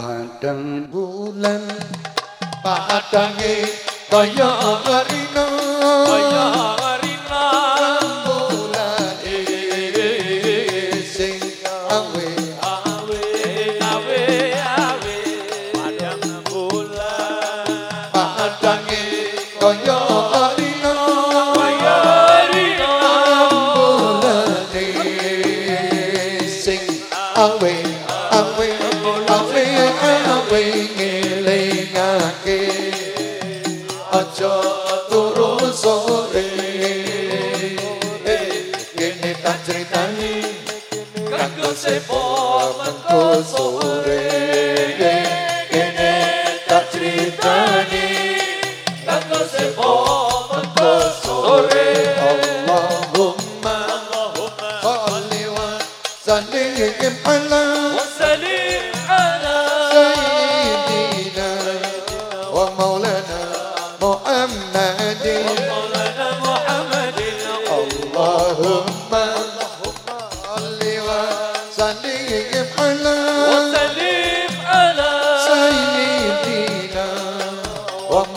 padang bulan padange kaya rina kaya proposal.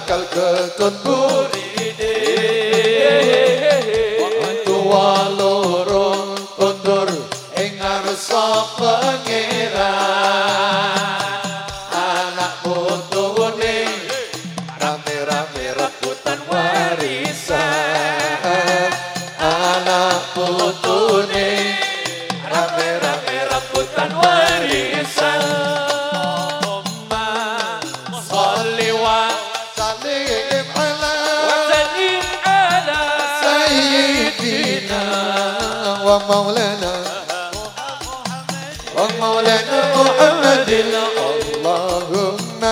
bakal kekon ومولانا ومولانا محمد اللهم.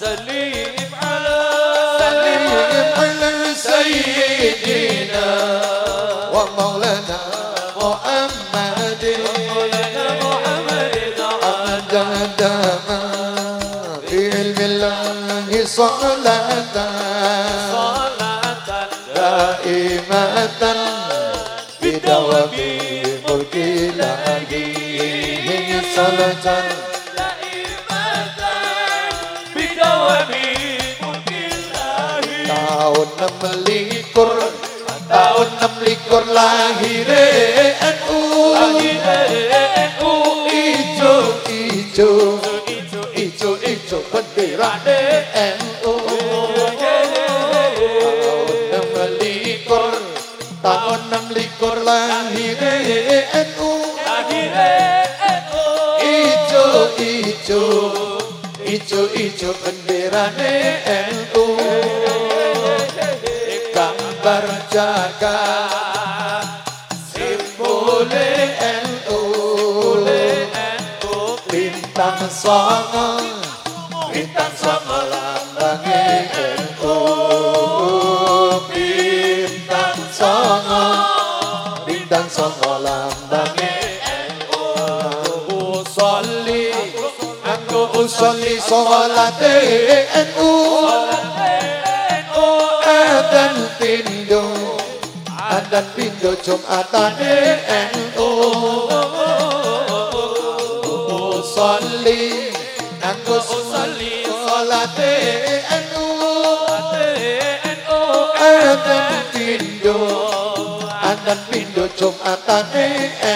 سليم على سلم على سيدنا ومولانا محمد مولانا محمد عدد ما في علم الله صلاة tan biết đâu là vì một khi là gì nhưng sao là tan tahun enam likur tahun enam likur lahir NU NU ijo ijo ijo ijo bendera NU likur lahir NU akhirnya NU ijo ijo ijo ijo bendera NU gambar jaga simbole NU bintang songo bintang songo sholate NU adan pindo. Jumatane NU usolli aku usolli sholate NU adan pindo. Adan pindo jumatane NU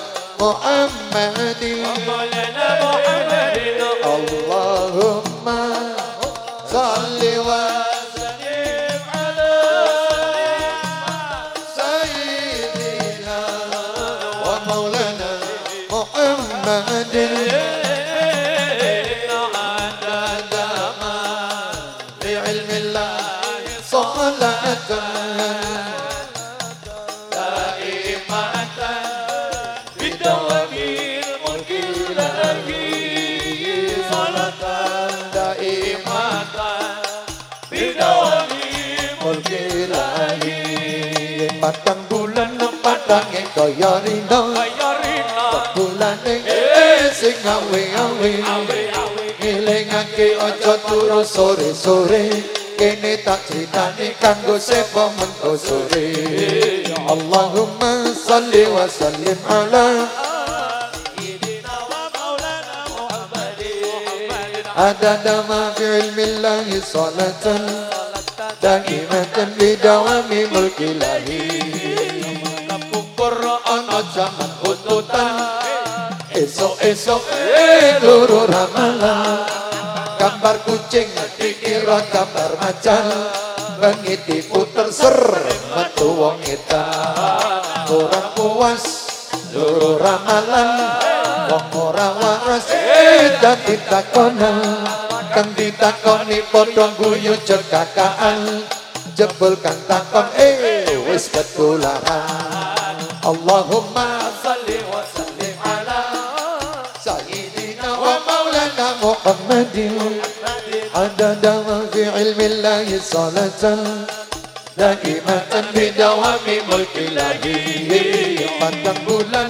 محمد مولانا محمد اللهم صل سلم على وسيدنا ومولانا محمد patange kaya rino Bayarina bulane sing awe-awe Awe awe ngelingake aja turu sore-sore kene tak critani kanggo sepo mengko sore Allahumma salli wa sallim ala سيدنا ومولانا محمد adada ma fi ilmillahi salatan daimatan bidawami esok-esok eh luru ramalan gambar kucing dikira gambar macan. Bengi diputer ser metu wong edan kurang puas luru ramalan wong ora waras dan ditakonan kang ditakoni padha guyu cekakaan. Jebul kang takon eh wis ketularan. Allahumma صل محمد. عدد في علم الله صلاة. دائمة بدوام ملك الله. Pandang bulan